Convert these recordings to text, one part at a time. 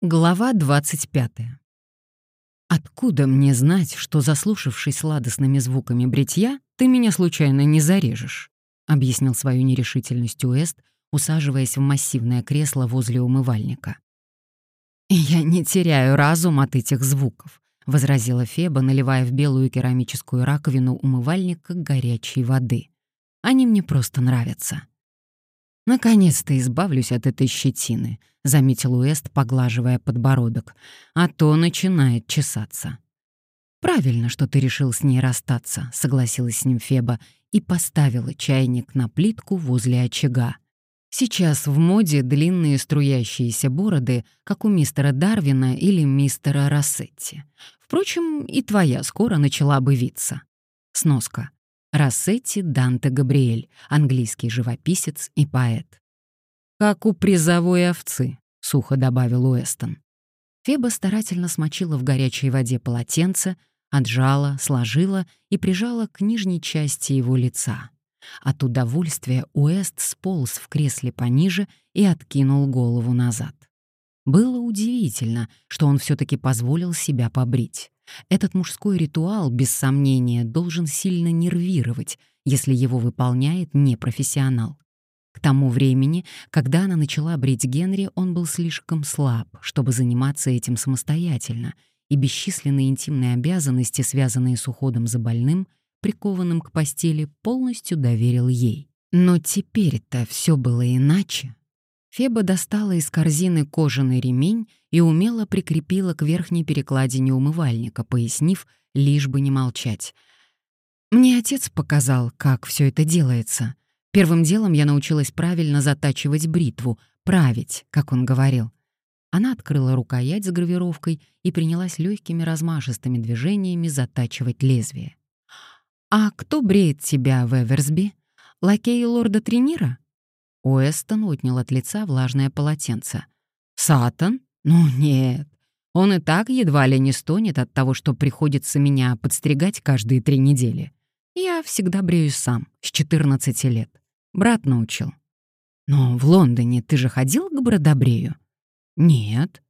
Глава 25. «Откуда мне знать, что, заслушавшись сладостными звуками бритья, ты меня случайно не зарежешь?» — объяснил свою нерешительность Уэст, усаживаясь в массивное кресло возле умывальника. «Я не теряю разум от этих звуков», — возразила Феба, наливая в белую керамическую раковину умывальника горячей воды. «Они мне просто нравятся». «Наконец-то избавлюсь от этой щетины», — заметил Уэст, поглаживая подбородок, «а то начинает чесаться». «Правильно, что ты решил с ней расстаться», — согласилась с ним Феба и поставила чайник на плитку возле очага. Сейчас в моде длинные струящиеся бороды, как у мистера Дарвина или мистера Рассетти. Впрочем, и твоя скоро начала бы виться. Сноска. Рассетти Данте Габриэль, английский живописец и поэт. «Как у призовой овцы», — сухо добавил Уэстон. Феба старательно смочила в горячей воде полотенце, отжала, сложила и прижала к нижней части его лица. От удовольствия Уэст сполз в кресле пониже и откинул голову назад. Было удивительно, что он все таки позволил себя побрить. Этот мужской ритуал, без сомнения, должен сильно нервировать, если его выполняет непрофессионал. К тому времени, когда она начала брить Генри, он был слишком слаб, чтобы заниматься этим самостоятельно, и бесчисленные интимные обязанности, связанные с уходом за больным, прикованным к постели, полностью доверил ей. Но теперь-то все было иначе. Феба достала из корзины кожаный ремень и умело прикрепила к верхней перекладине умывальника, пояснив, лишь бы не молчать. «Мне отец показал, как все это делается. Первым делом я научилась правильно затачивать бритву, править, как он говорил. Она открыла рукоять с гравировкой и принялась легкими размашистыми движениями затачивать лезвие. «А кто бреет тебя в Эверсби? Лакей лорда Тренира?» Уэстон отнял от лица влажное полотенце. «Сатан? Ну нет. Он и так едва ли не стонет от того, что приходится меня подстригать каждые три недели. Я всегда бреюсь сам, с 14 лет. Брат научил. Но в Лондоне ты же ходил к бродобрею? Нет.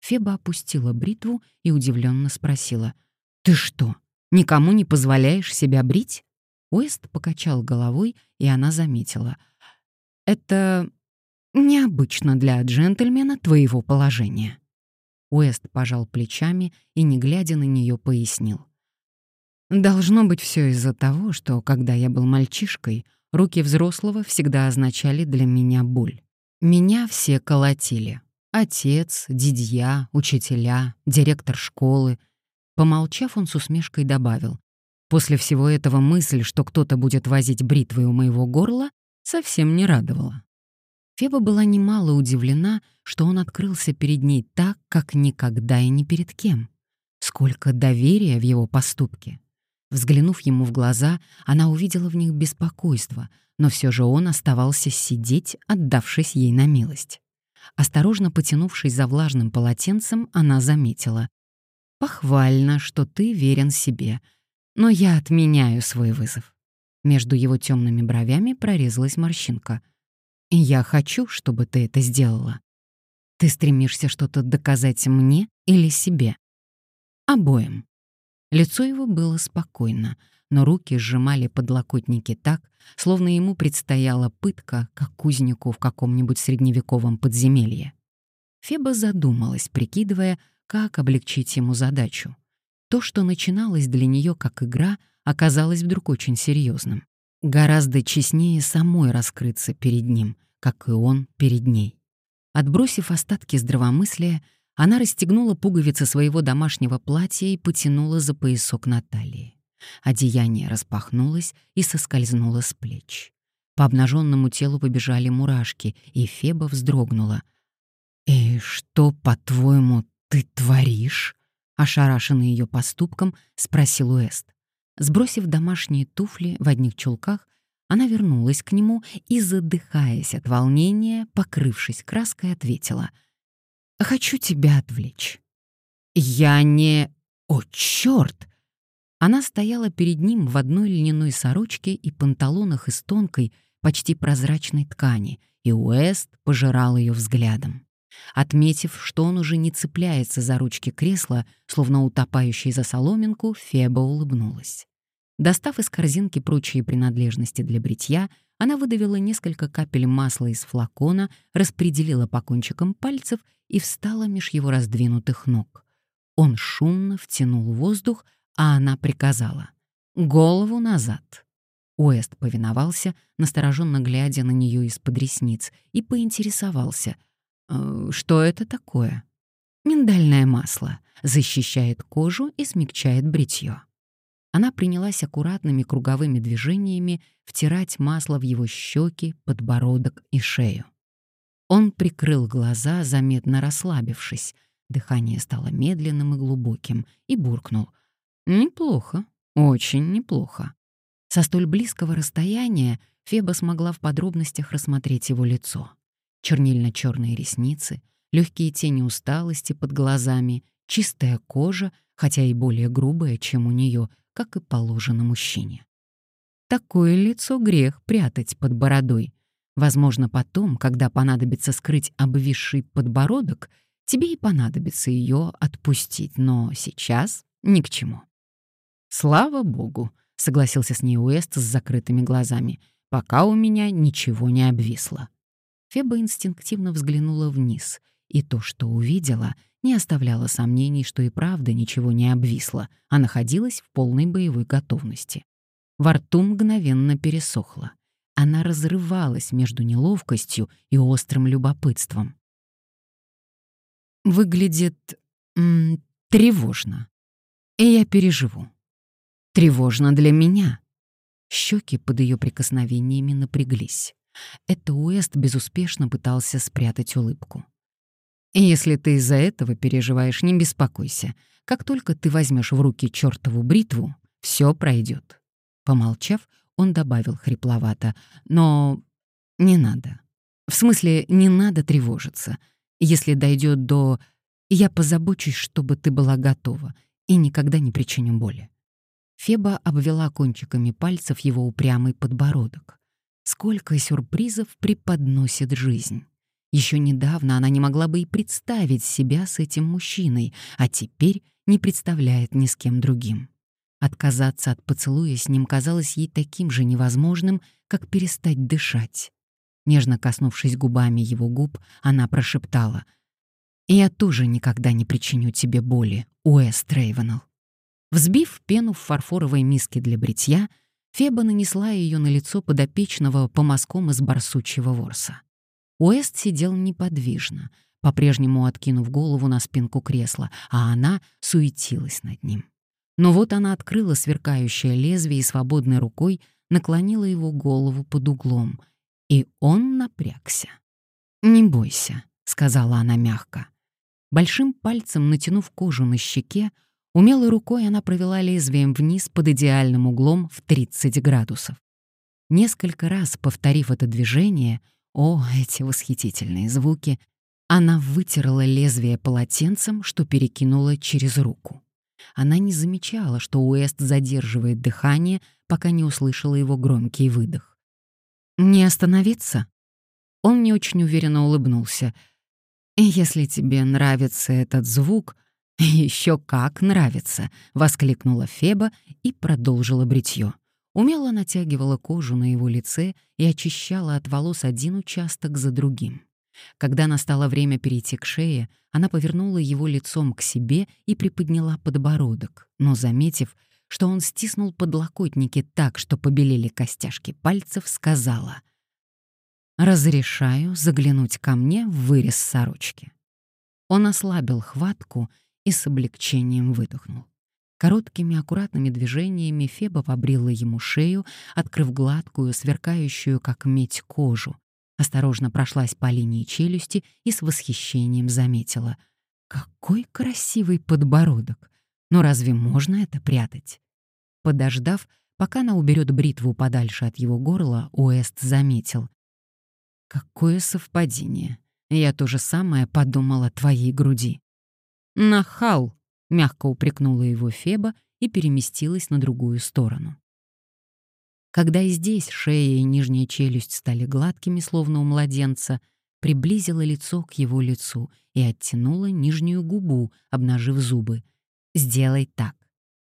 Феба опустила бритву и удивленно спросила. Ты что, никому не позволяешь себя брить? Уэст покачал головой, и она заметила — это необычно для джентльмена твоего положения». Уэст пожал плечами и, не глядя на нее, пояснил. «Должно быть все из-за того, что, когда я был мальчишкой, руки взрослого всегда означали для меня боль. Меня все колотили. Отец, дядья, учителя, директор школы. Помолчав, он с усмешкой добавил. После всего этого мысль, что кто-то будет возить бритвой у моего горла, совсем не радовало. Феба была немало удивлена, что он открылся перед ней так, как никогда и ни перед кем. Сколько доверия в его поступке. Взглянув ему в глаза, она увидела в них беспокойство, но все же он оставался сидеть, отдавшись ей на милость. Осторожно потянувшись за влажным полотенцем, она заметила. «Похвально, что ты верен себе, но я отменяю свой вызов. Между его темными бровями прорезалась морщинка. «Я хочу, чтобы ты это сделала. Ты стремишься что-то доказать мне или себе?» «Обоим». Лицо его было спокойно, но руки сжимали подлокотники так, словно ему предстояла пытка, как кузнику в каком-нибудь средневековом подземелье. Феба задумалась, прикидывая, как облегчить ему задачу. То, что начиналось для нее как игра, оказалось вдруг очень серьезным. Гораздо честнее самой раскрыться перед ним, как и он перед ней. Отбросив остатки здравомыслия, она расстегнула пуговицы своего домашнего платья и потянула за поясок на талии. Одеяние распахнулось и соскользнуло с плеч. По обнаженному телу побежали мурашки, и Феба вздрогнула. «И что, по-твоему, ты творишь?» Ошарашенный ее поступком, спросил Уэст. Сбросив домашние туфли в одних чулках, она вернулась к нему и, задыхаясь от волнения, покрывшись краской, ответила. «Хочу тебя отвлечь». «Я не... О, черт!» Она стояла перед ним в одной льняной сорочке и панталонах из тонкой, почти прозрачной ткани, и Уэст пожирал ее взглядом. Отметив, что он уже не цепляется за ручки кресла, словно утопающий за соломинку, Феба улыбнулась. Достав из корзинки прочие принадлежности для бритья, она выдавила несколько капель масла из флакона, распределила по кончикам пальцев и встала меж его раздвинутых ног. Он шумно втянул воздух, а она приказала «Голову назад». Уэст повиновался, настороженно глядя на нее из-под ресниц, и поинтересовался — Э, что это такое? Миндальное масло. Защищает кожу и смягчает бритье. Она принялась аккуратными круговыми движениями втирать масло в его щеки, подбородок и шею. Он прикрыл глаза, заметно расслабившись. Дыхание стало медленным и глубоким, и буркнул. «Неплохо, очень неплохо». Со столь близкого расстояния Феба смогла в подробностях рассмотреть его лицо чернильно-черные ресницы, легкие тени усталости под глазами, чистая кожа, хотя и более грубая, чем у нее, как и положено мужчине. Такое лицо грех прятать под бородой. Возможно, потом, когда понадобится скрыть обвисший подбородок, тебе и понадобится ее отпустить, но сейчас ни к чему. «Слава богу», — согласился с ней Уэст с закрытыми глазами, «пока у меня ничего не обвисло». Феба инстинктивно взглянула вниз, и то, что увидела, не оставляло сомнений, что и правда ничего не обвисло, а находилась в полной боевой готовности. Во рту мгновенно пересохло. Она разрывалась между неловкостью и острым любопытством. Выглядит м, тревожно. И я переживу. Тревожно для меня. Щеки под ее прикосновениями напряглись. Это Уэст безуспешно пытался спрятать улыбку. «Если ты из-за этого переживаешь, не беспокойся. Как только ты возьмешь в руки чертову бритву, все пройдет». Помолчав, он добавил хрипловато, «Но не надо. В смысле, не надо тревожиться. Если дойдет до... Я позабочусь, чтобы ты была готова, и никогда не причиню боли». Феба обвела кончиками пальцев его упрямый подбородок. Сколько сюрпризов преподносит жизнь. Еще недавно она не могла бы и представить себя с этим мужчиной, а теперь не представляет ни с кем другим. Отказаться от поцелуя с ним казалось ей таким же невозможным, как перестать дышать. Нежно коснувшись губами его губ, она прошептала «Я тоже никогда не причиню тебе боли, Уэс Трейвенелл». Взбив пену в фарфоровой миске для бритья, Феба нанесла ее на лицо подопечного по мазкам из барсучьего ворса. Уэст сидел неподвижно, по-прежнему откинув голову на спинку кресла, а она суетилась над ним. Но вот она открыла сверкающее лезвие и свободной рукой наклонила его голову под углом, и он напрягся. «Не бойся», — сказала она мягко. Большим пальцем натянув кожу на щеке, Умелой рукой она провела лезвием вниз под идеальным углом в 30 градусов. Несколько раз повторив это движение, о, эти восхитительные звуки, она вытерла лезвие полотенцем, что перекинула через руку. Она не замечала, что Уэст задерживает дыхание, пока не услышала его громкий выдох. «Не остановиться?» Он не очень уверенно улыбнулся. «Если тебе нравится этот звук, еще как нравится!» — воскликнула Феба и продолжила бритье. Умело натягивала кожу на его лице и очищала от волос один участок за другим. Когда настало время перейти к шее, она повернула его лицом к себе и приподняла подбородок, но, заметив, что он стиснул подлокотники так, что побелели костяшки пальцев, сказала «Разрешаю заглянуть ко мне в вырез сорочки». Он ослабил хватку и с облегчением выдохнул. Короткими аккуратными движениями Феба побрила ему шею, открыв гладкую, сверкающую, как медь, кожу. Осторожно прошлась по линии челюсти и с восхищением заметила. «Какой красивый подбородок! Но разве можно это прятать?» Подождав, пока она уберет бритву подальше от его горла, Уэст заметил. «Какое совпадение! Я то же самое подумала о твоей груди». «Нахал!» — мягко упрекнула его Феба и переместилась на другую сторону. Когда и здесь шея и нижняя челюсть стали гладкими, словно у младенца, приблизила лицо к его лицу и оттянула нижнюю губу, обнажив зубы. «Сделай так».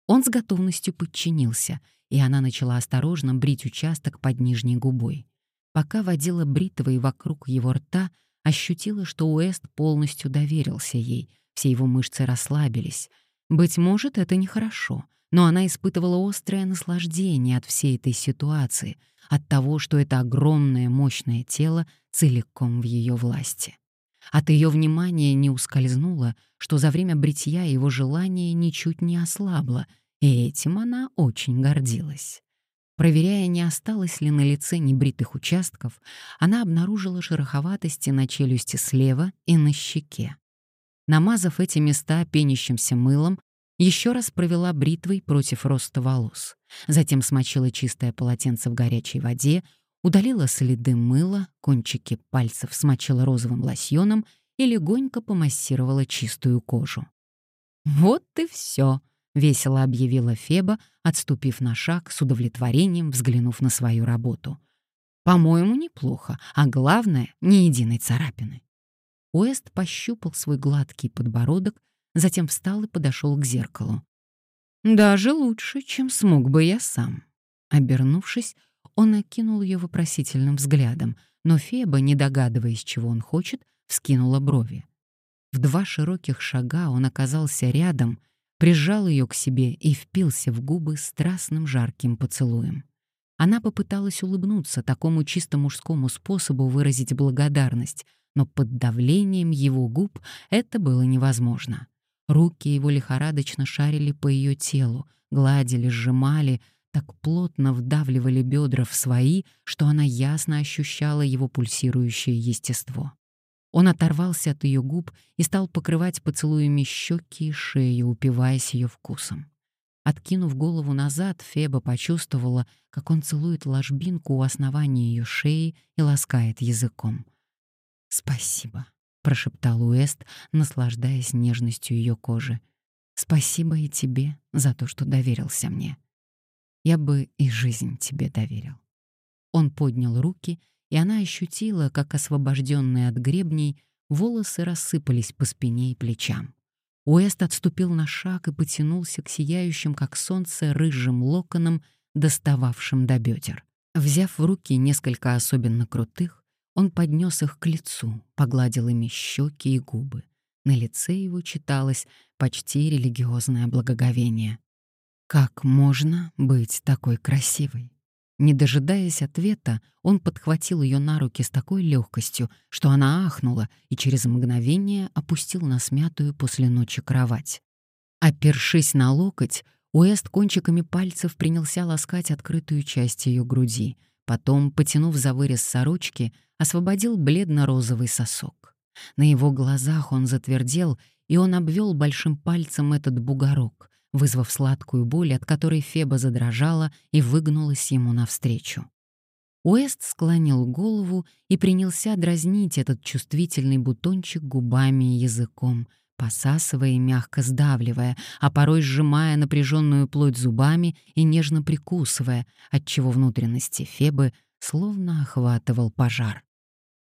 Он с готовностью подчинился, и она начала осторожно брить участок под нижней губой. Пока водила бритвой вокруг его рта, ощутила, что Уэст полностью доверился ей, все его мышцы расслабились. Быть может, это нехорошо, но она испытывала острое наслаждение от всей этой ситуации, от того, что это огромное мощное тело целиком в ее власти. От ее внимания не ускользнуло, что за время бритья его желание ничуть не ослабло, и этим она очень гордилась. Проверяя, не осталось ли на лице небритых участков, она обнаружила шероховатости на челюсти слева и на щеке. Намазав эти места пенящимся мылом, еще раз провела бритвой против роста волос. Затем смочила чистое полотенце в горячей воде, удалила следы мыла, кончики пальцев смочила розовым лосьоном и легонько помассировала чистую кожу. «Вот и все», — весело объявила Феба, отступив на шаг с удовлетворением, взглянув на свою работу. «По-моему, неплохо, а главное — ни единой царапины». Уэст пощупал свой гладкий подбородок, затем встал и подошел к зеркалу. «Даже лучше, чем смог бы я сам». Обернувшись, он окинул ее вопросительным взглядом, но Феба, не догадываясь, чего он хочет, вскинула брови. В два широких шага он оказался рядом, прижал ее к себе и впился в губы страстным жарким поцелуем. Она попыталась улыбнуться такому чисто мужскому способу выразить благодарность, но под давлением его губ это было невозможно. Руки его лихорадочно шарили по ее телу, гладили, сжимали, так плотно вдавливали бедра в свои, что она ясно ощущала его пульсирующее естество. Он оторвался от ее губ и стал покрывать поцелуями щеки и шею, упиваясь ее вкусом. Откинув голову назад, Феба почувствовала, как он целует ложбинку у основания ее шеи и ласкает языком. «Спасибо», — прошептал Уэст, наслаждаясь нежностью ее кожи. «Спасибо и тебе за то, что доверился мне. Я бы и жизнь тебе доверил». Он поднял руки, и она ощутила, как освобожденные от гребней волосы рассыпались по спине и плечам. Уэст отступил на шаг и потянулся к сияющим, как солнце, рыжим локонам, достававшим до бедер. Взяв в руки несколько особенно крутых, он поднес их к лицу, погладил ими щеки и губы. На лице его читалось почти религиозное благоговение. «Как можно быть такой красивой?» Не дожидаясь ответа, он подхватил ее на руки с такой легкостью, что она ахнула и через мгновение опустил на смятую после ночи кровать. Опершись на локоть, Уэст кончиками пальцев принялся ласкать открытую часть ее груди — Потом, потянув за вырез сорочки, освободил бледно-розовый сосок. На его глазах он затвердел, и он обвел большим пальцем этот бугорок, вызвав сладкую боль, от которой Феба задрожала и выгнулась ему навстречу. Уэст склонил голову и принялся дразнить этот чувствительный бутончик губами и языком — посасывая и мягко сдавливая, а порой сжимая напряженную плоть зубами и нежно прикусывая, отчего внутренности Фебы словно охватывал пожар.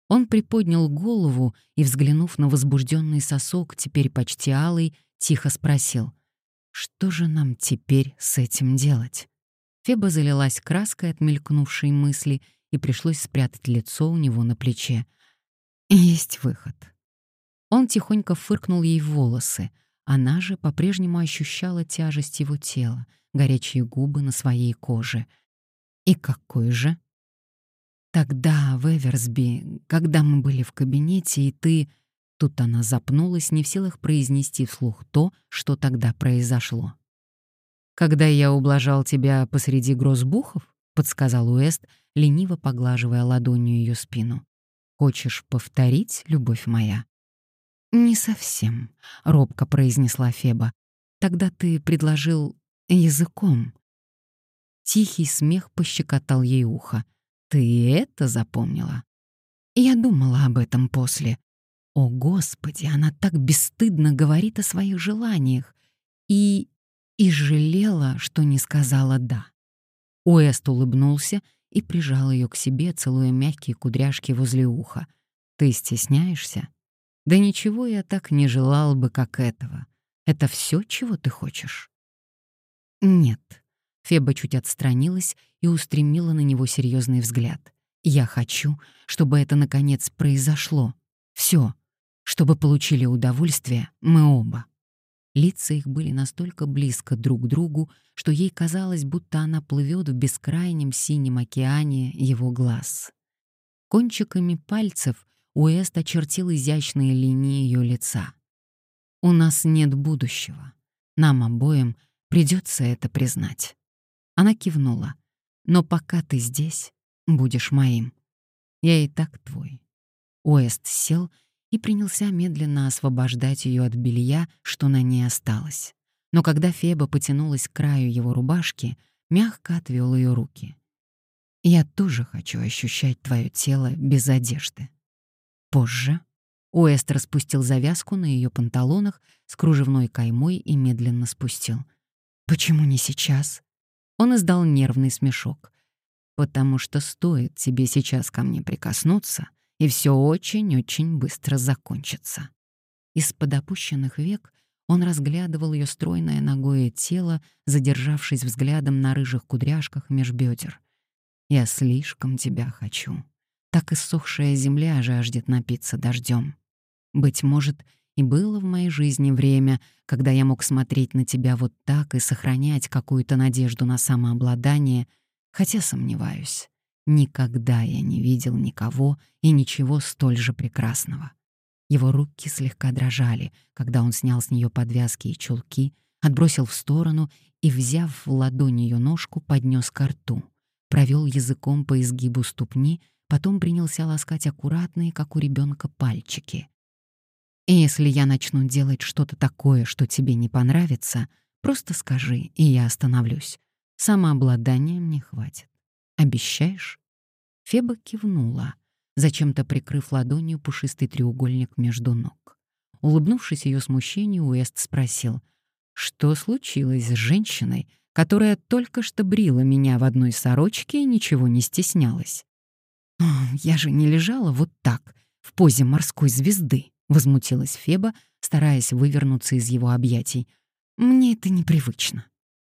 Он приподнял голову и, взглянув на возбужденный сосок, теперь почти алый, тихо спросил, «Что же нам теперь с этим делать?» Феба залилась краской от мелькнувшей мысли, и пришлось спрятать лицо у него на плече. «Есть выход», он тихонько фыркнул ей волосы. Она же по-прежнему ощущала тяжесть его тела, горячие губы на своей коже. И какой же? Тогда, в Эверсби, когда мы были в кабинете, и ты... Тут она запнулась, не в силах произнести вслух то, что тогда произошло. «Когда я ублажал тебя посреди грозбухов», — подсказал Уэст, лениво поглаживая ладонью ее спину. «Хочешь повторить, любовь моя?» «Не совсем», — робко произнесла Феба. «Тогда ты предложил языком». Тихий смех пощекотал ей ухо. «Ты это запомнила?» Я думала об этом после. О, Господи, она так бесстыдно говорит о своих желаниях. И... и жалела, что не сказала «да». Уэст улыбнулся и прижал ее к себе, целуя мягкие кудряшки возле уха. Ты стесняешься? Да ничего я так не желал бы, как этого. Это все, чего ты хочешь? Нет. Феба чуть отстранилась и устремила на него серьезный взгляд. Я хочу, чтобы это наконец произошло. Все, чтобы получили удовольствие мы оба. Лица их были настолько близко друг к другу, что ей казалось, будто она плывет в бескрайнем синем океане его глаз. Кончиками пальцев Уэст очертил изящные линии ее лица. «У нас нет будущего. Нам обоим придется это признать». Она кивнула. «Но пока ты здесь, будешь моим. Я и так твой». Уэст сел и принялся медленно освобождать ее от белья, что на ней осталось. Но когда Феба потянулась к краю его рубашки, мягко отвел ее руки. «Я тоже хочу ощущать твое тело без одежды». Позже Уэст распустил завязку на ее панталонах с кружевной каймой и медленно спустил. «Почему не сейчас?» Он издал нервный смешок. «Потому что стоит тебе сейчас ко мне прикоснуться, и все очень-очень быстро закончится. Из-под опущенных век он разглядывал ее стройное ногое тело, задержавшись взглядом на рыжих кудряшках меж бедер. «Я слишком тебя хочу. Так иссохшая земля жаждет напиться дождем. Быть может, и было в моей жизни время, когда я мог смотреть на тебя вот так и сохранять какую-то надежду на самообладание, хотя сомневаюсь. Никогда я не видел никого и ничего столь же прекрасного. Его руки слегка дрожали, когда он снял с нее подвязки и чулки, отбросил в сторону и, взяв в ладонь ее ножку, поднес ко рту, провел языком по изгибу ступни, потом принялся ласкать аккуратные, как у ребенка, пальчики. И если я начну делать что-то такое, что тебе не понравится, просто скажи, и я остановлюсь. Самообладания мне хватит. Обещаешь?» Феба кивнула, зачем-то прикрыв ладонью пушистый треугольник между ног. Улыбнувшись ее смущению, Уэст спросил, «Что случилось с женщиной, которая только что брила меня в одной сорочке и ничего не стеснялась?» «Я же не лежала вот так, в позе морской звезды», — возмутилась Феба, стараясь вывернуться из его объятий. «Мне это непривычно».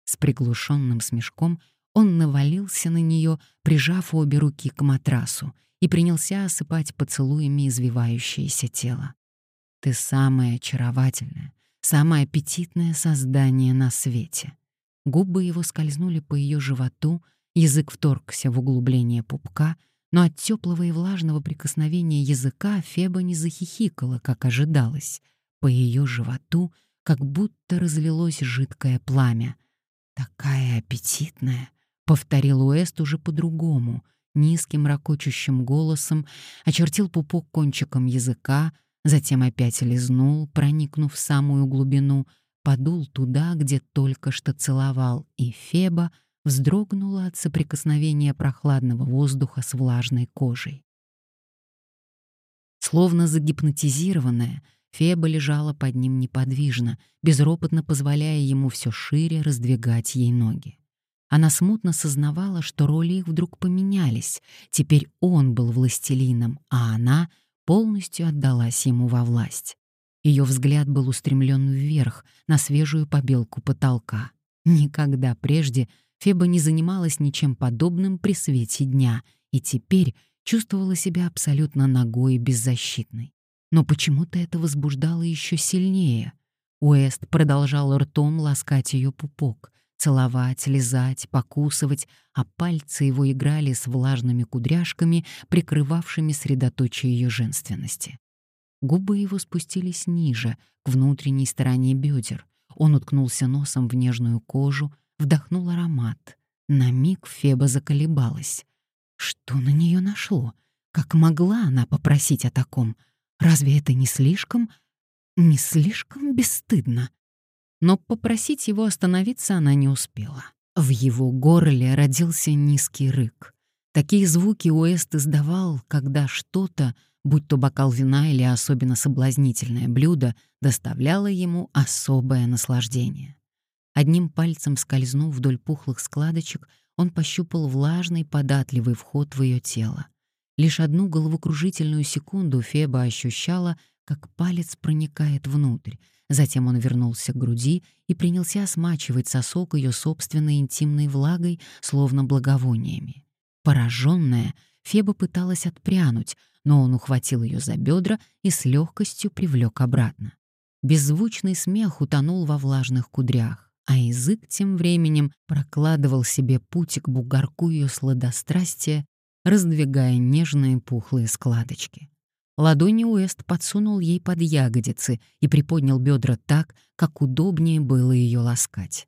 С приглушенным смешком он навалился на нее, прижав обе руки к матрасу, и принялся осыпать поцелуями извивающееся тело. «Ты самое очаровательное, самое аппетитное создание на свете». Губы его скользнули по ее животу, язык вторгся в углубление пупка, но от теплого и влажного прикосновения языка Феба не захихикала, как ожидалось. По ее животу как будто разлилось жидкое пламя. «Такая аппетитная!» — повторил Уэст уже по-другому, низким ракочущим голосом, очертил пупок кончиком языка, затем опять лизнул, проникнув в самую глубину, подул туда, где только что целовал, и Феба вздрогнула от соприкосновения прохладного воздуха с влажной кожей. Словно загипнотизированная, Феба лежала под ним неподвижно, безропотно позволяя ему все шире раздвигать ей ноги. Она смутно сознавала, что роли их вдруг поменялись. Теперь он был властелином, а она полностью отдалась ему во власть. Ее взгляд был устремлен вверх, на свежую побелку потолка. Никогда прежде Феба не занималась ничем подобным при свете дня и теперь чувствовала себя абсолютно нагой и беззащитной. Но почему-то это возбуждало еще сильнее. Уэст продолжал ртом ласкать ее пупок, целовать, лизать, покусывать, а пальцы его играли с влажными кудряшками, прикрывавшими средоточие ее женственности. Губы его спустились ниже, к внутренней стороне бедер. Он уткнулся носом в нежную кожу, вдохнул аромат. На миг Феба заколебалась. Что на нее нашло? Как могла она попросить о таком? Разве это не слишком... не слишком бесстыдно? но попросить его остановиться она не успела. В его горле родился низкий рык. Такие звуки Уэст издавал, когда что-то, будь то бокал вина или особенно соблазнительное блюдо, доставляло ему особое наслаждение. Одним пальцем скользнув вдоль пухлых складочек, он пощупал влажный, податливый вход в ее тело. Лишь одну головокружительную секунду Феба ощущала, как палец проникает внутрь. Затем он вернулся к груди и принялся смачивать сосок ее собственной интимной влагой, словно благовониями. Пораженная, Феба пыталась отпрянуть, но он ухватил ее за бедра и с легкостью привлек обратно. Беззвучный смех утонул во влажных кудрях, а язык тем временем прокладывал себе путь к бугорку ее сладострастия, раздвигая нежные пухлые складочки. Ладони Уэст подсунул ей под ягодицы и приподнял бедра так, как удобнее было ее ласкать.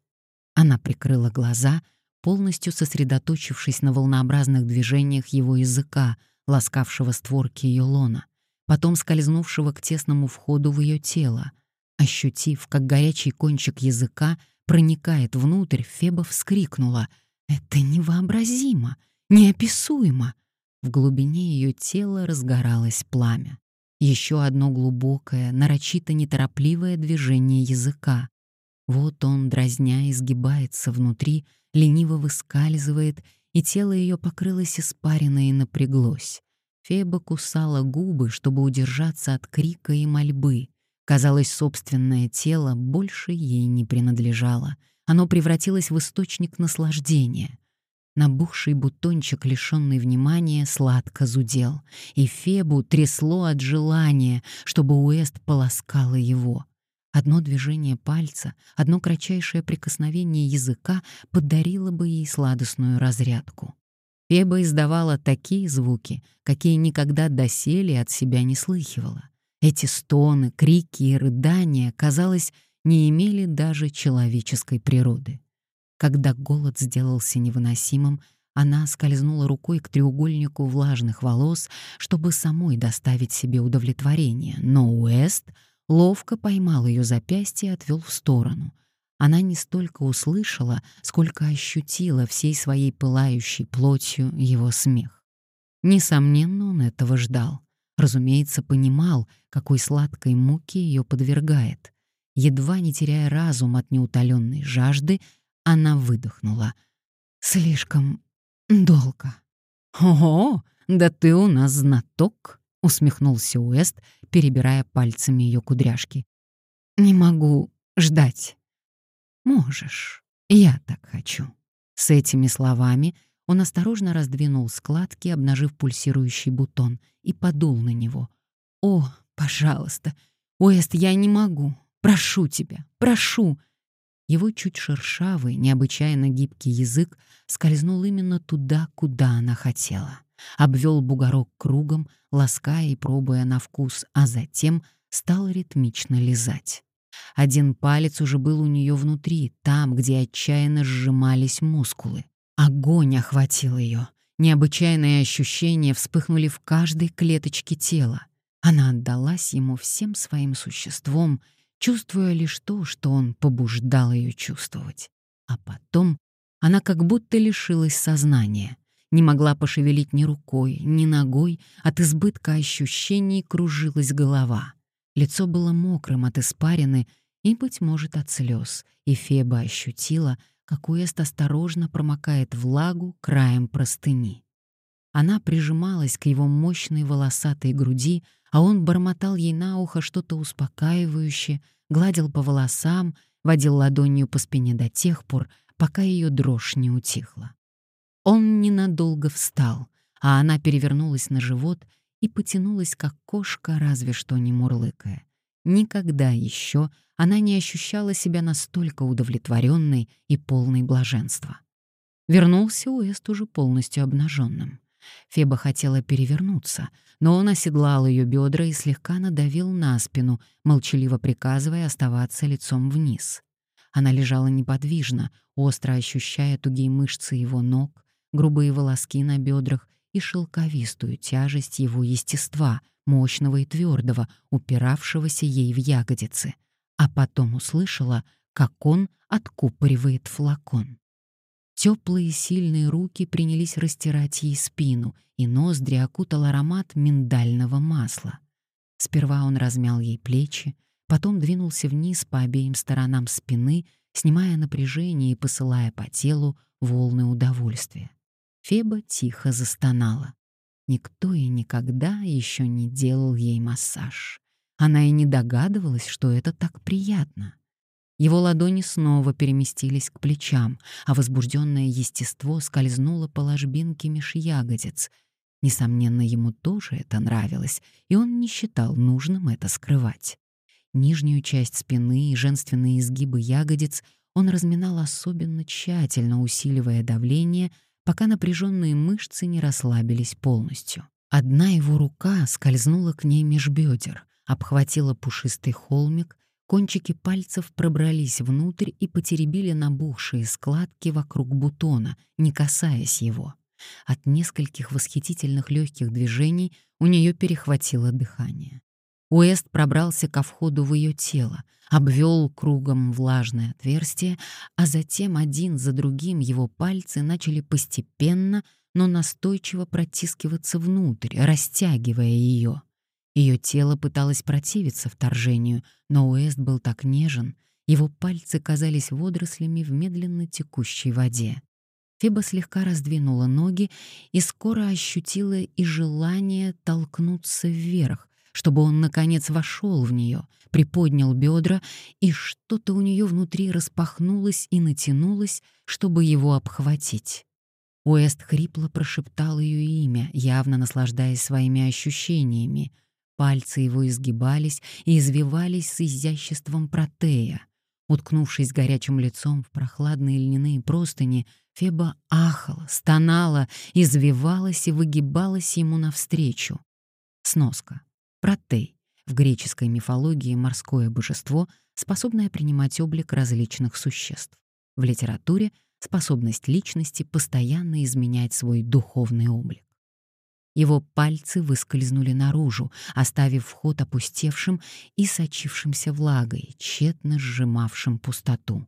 Она прикрыла глаза, полностью сосредоточившись на волнообразных движениях его языка, ласкавшего створки ее лона, потом скользнувшего к тесному входу в ее тело. Ощутив, как горячий кончик языка проникает внутрь, Феба вскрикнула. «Это невообразимо! Неописуемо!» В глубине ее тела разгоралось пламя. Еще одно глубокое, нарочито неторопливое движение языка. Вот он, дразня, изгибается внутри, лениво выскальзывает, и тело ее покрылось испаренной и напряглось. Феба кусала губы, чтобы удержаться от крика и мольбы. Казалось, собственное тело больше ей не принадлежало. Оно превратилось в источник наслаждения. Набухший бутончик, лишенный внимания, сладко зудел, и Фебу трясло от желания, чтобы Уэст полоскала его. Одно движение пальца, одно кратчайшее прикосновение языка подарило бы ей сладостную разрядку. Феба издавала такие звуки, какие никогда доселе от себя не слыхивала. Эти стоны, крики и рыдания, казалось, не имели даже человеческой природы. Когда голод сделался невыносимым, она скользнула рукой к треугольнику влажных волос, чтобы самой доставить себе удовлетворение, но Уэст ловко поймал ее запястье и отвел в сторону. Она не столько услышала, сколько ощутила всей своей пылающей плотью его смех. Несомненно, он этого ждал. Разумеется, понимал, какой сладкой муки ее подвергает. Едва не теряя разум от неутоленной жажды, она выдохнула. «Слишком долго». «Ого, да ты у нас знаток!» — усмехнулся Уэст, перебирая пальцами ее кудряшки. «Не могу ждать». «Можешь, я так хочу». С этими словами он осторожно раздвинул складки, обнажив пульсирующий бутон, и подул на него. «О, пожалуйста, Уэст, я не могу. Прошу тебя, прошу. Его чуть шершавый, необычайно гибкий язык скользнул именно туда, куда она хотела. Обвел бугорок кругом, лаская и пробуя на вкус, а затем стал ритмично лизать. Один палец уже был у нее внутри, там, где отчаянно сжимались мускулы. Огонь охватил ее. Необычайные ощущения вспыхнули в каждой клеточке тела. Она отдалась ему всем своим существом — чувствуя лишь то, что он побуждал ее чувствовать. А потом она как будто лишилась сознания, не могла пошевелить ни рукой, ни ногой, от избытка ощущений кружилась голова. Лицо было мокрым от испарины и, быть может, от слез, и Феба ощутила, как Уэст осторожно промокает влагу краем простыни. Она прижималась к его мощной волосатой груди, а он бормотал ей на ухо что-то успокаивающее, гладил по волосам, водил ладонью по спине до тех пор, пока ее дрожь не утихла. Он ненадолго встал, а она перевернулась на живот и потянулась, как кошка, разве что не мурлыкая. Никогда еще она не ощущала себя настолько удовлетворенной и полной блаженства. Вернулся Уэст уже полностью обнаженным. Феба хотела перевернуться, но он оседлал ее бедра и слегка надавил на спину, молчаливо приказывая оставаться лицом вниз. Она лежала неподвижно, остро ощущая тугие мышцы его ног, грубые волоски на бедрах и шелковистую тяжесть его естества, мощного и твердого, упиравшегося ей в ягодицы. А потом услышала, как он откупоривает флакон. Теплые сильные руки принялись растирать ей спину, и ноздри окутал аромат миндального масла. Сперва он размял ей плечи, потом двинулся вниз по обеим сторонам спины, снимая напряжение и посылая по телу волны удовольствия. Феба тихо застонала. Никто и никогда еще не делал ей массаж. Она и не догадывалась, что это так приятно. Его ладони снова переместились к плечам, а возбужденное естество скользнуло по ложбинке меж ягодиц. Несомненно, ему тоже это нравилось, и он не считал нужным это скрывать. Нижнюю часть спины и женственные изгибы ягодиц он разминал особенно тщательно, усиливая давление, пока напряженные мышцы не расслабились полностью. Одна его рука скользнула к ней меж бедер, обхватила пушистый холмик, кончики пальцев пробрались внутрь и потеребили набухшие складки вокруг бутона, не касаясь его. От нескольких восхитительных легких движений у нее перехватило дыхание. Уэст пробрался ко входу в ее тело, обвел кругом влажное отверстие, а затем один за другим его пальцы начали постепенно, но настойчиво протискиваться внутрь, растягивая ее. Ее тело пыталось противиться вторжению, но Уэст был так нежен, его пальцы казались водорослями в медленно текущей воде. Феба слегка раздвинула ноги и скоро ощутила и желание толкнуться вверх, чтобы он, наконец, вошел в нее, приподнял бедра, и что-то у нее внутри распахнулось и натянулось, чтобы его обхватить. Уэст хрипло прошептал ее имя, явно наслаждаясь своими ощущениями. Пальцы его изгибались и извивались с изяществом протея. Уткнувшись горячим лицом в прохладные льняные простыни, Феба ахала, стонала, извивалась и выгибалась ему навстречу. Сноска. Протей. В греческой мифологии морское божество, способное принимать облик различных существ. В литературе — способность личности постоянно изменять свой духовный облик. Его пальцы выскользнули наружу, оставив вход опустевшим и сочившимся влагой, тщетно сжимавшим пустоту.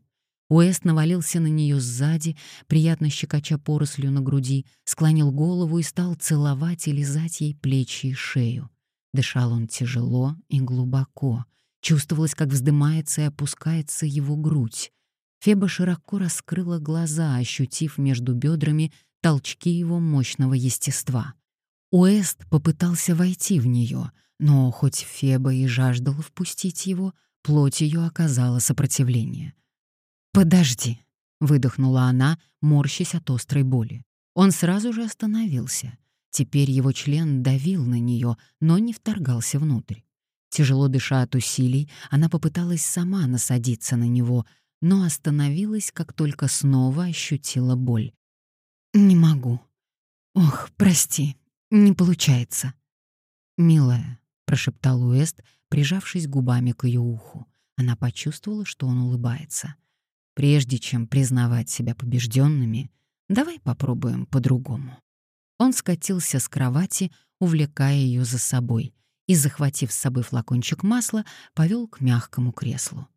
Уэст навалился на нее сзади, приятно щекоча порослью на груди, склонил голову и стал целовать и лизать ей плечи и шею. Дышал он тяжело и глубоко. Чувствовалось, как вздымается и опускается его грудь. Феба широко раскрыла глаза, ощутив между бедрами толчки его мощного естества. Уэст попытался войти в нее, но хоть Феба и жаждала впустить его, плоть ее оказала сопротивление. «Подожди», — выдохнула она, морщась от острой боли. Он сразу же остановился — Теперь его член давил на нее, но не вторгался внутрь. Тяжело дыша от усилий, она попыталась сама насадиться на него, но остановилась, как только снова ощутила боль. «Не могу. Ох, прости, не получается». «Милая», — прошептал Уэст, прижавшись губами к ее уху. Она почувствовала, что он улыбается. «Прежде чем признавать себя побежденными, давай попробуем по-другому». Он скатился с кровати, увлекая ее за собой, и, захватив с собой флакончик масла, повел к мягкому креслу.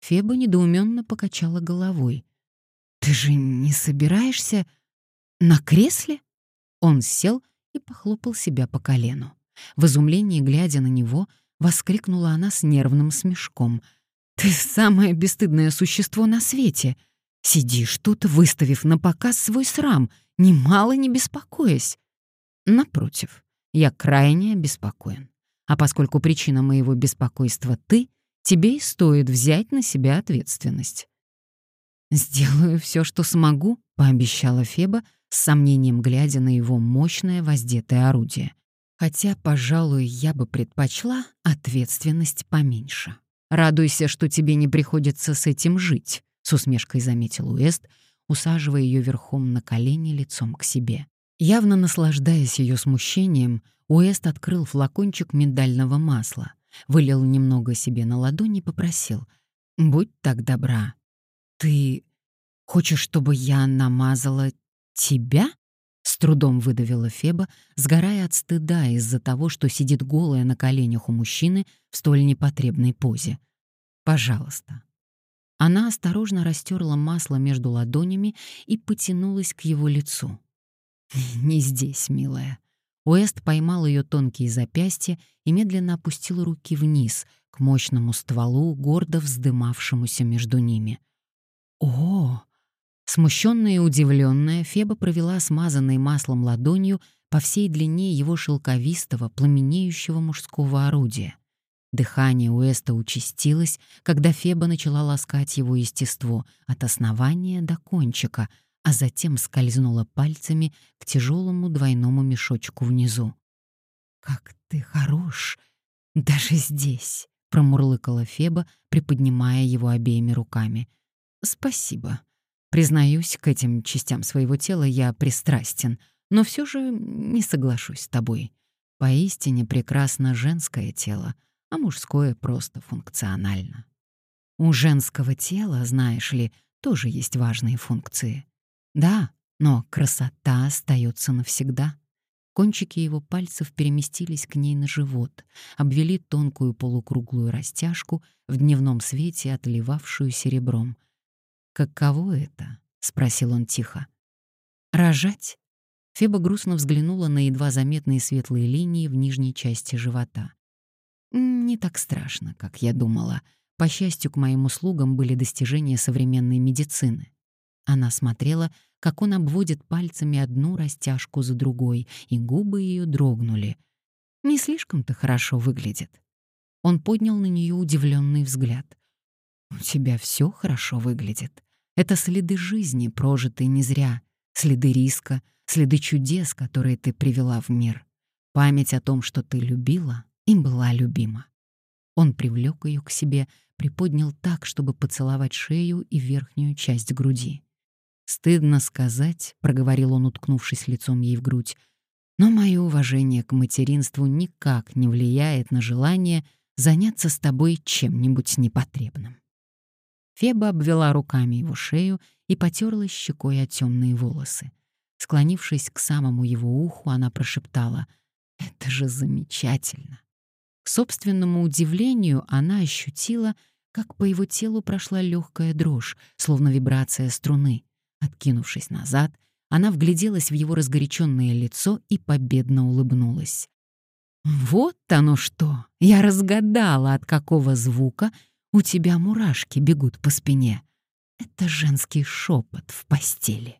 Феба недоуменно покачала головой. «Ты же не собираешься на кресле?» Он сел и похлопал себя по колену. В изумлении, глядя на него, воскликнула она с нервным смешком. «Ты самое бесстыдное существо на свете! Сидишь тут, выставив на показ свой срам, немало не беспокоясь. Напротив, я крайне обеспокоен. А поскольку причина моего беспокойства ты, тебе и стоит взять на себя ответственность. «Сделаю все, что смогу», — пообещала Феба, с сомнением глядя на его мощное воздетое орудие. Хотя, пожалуй, я бы предпочла ответственность поменьше. «Радуйся, что тебе не приходится с этим жить», — с усмешкой заметил Уэст, усаживая ее верхом на колени лицом к себе. Явно наслаждаясь ее смущением, Уэст открыл флакончик миндального масла, вылил немного себе на ладони и попросил. «Будь так добра. Ты хочешь, чтобы я намазала тебя?» С трудом выдавила Феба, сгорая от стыда из-за того, что сидит голая на коленях у мужчины в столь непотребной позе. «Пожалуйста, она осторожно растерла масло между ладонями и потянулась к его лицу. «Не здесь, милая». Уэст поймал ее тонкие запястья и медленно опустил руки вниз, к мощному стволу, гордо вздымавшемуся между ними. «О!» Смущенная и удивленная, Феба провела смазанной маслом ладонью по всей длине его шелковистого, пламенеющего мужского орудия. Дыхание Уэста участилось, когда Феба начала ласкать его естество от основания до кончика, а затем скользнула пальцами к тяжелому двойному мешочку внизу. «Как ты хорош! Даже здесь!» — промурлыкала Феба, приподнимая его обеими руками. «Спасибо. Признаюсь, к этим частям своего тела я пристрастен, но все же не соглашусь с тобой. Поистине прекрасно женское тело, а мужское просто функционально. У женского тела, знаешь ли, тоже есть важные функции. Да, но красота остается навсегда. Кончики его пальцев переместились к ней на живот, обвели тонкую полукруглую растяжку в дневном свете, отливавшую серебром. «Каково это?» — спросил он тихо. «Рожать?» Феба грустно взглянула на едва заметные светлые линии в нижней части живота. «Не так страшно, как я думала. По счастью, к моим услугам были достижения современной медицины». Она смотрела, как он обводит пальцами одну растяжку за другой, и губы ее дрогнули. Не слишком-то хорошо выглядит. Он поднял на нее удивленный взгляд. «У тебя все хорошо выглядит. Это следы жизни, прожитые не зря, следы риска, следы чудес, которые ты привела в мир. Память о том, что ты любила и была любима». Он привлек ее к себе, приподнял так, чтобы поцеловать шею и верхнюю часть груди. «Стыдно сказать», — проговорил он, уткнувшись лицом ей в грудь, «но мое уважение к материнству никак не влияет на желание заняться с тобой чем-нибудь непотребным». Феба обвела руками его шею и потерлась щекой о темные волосы. Склонившись к самому его уху, она прошептала «Это же замечательно!». К собственному удивлению она ощутила, как по его телу прошла легкая дрожь, словно вибрация струны. Откинувшись назад, она вгляделась в его разгоряченное лицо и победно улыбнулась. «Вот оно что! Я разгадала, от какого звука у тебя мурашки бегут по спине. Это женский шепот в постели».